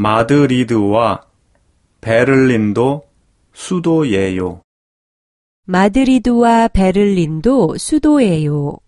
마드리드와 베를린도 수도예요. 마드리드와 베를린도 수도예요.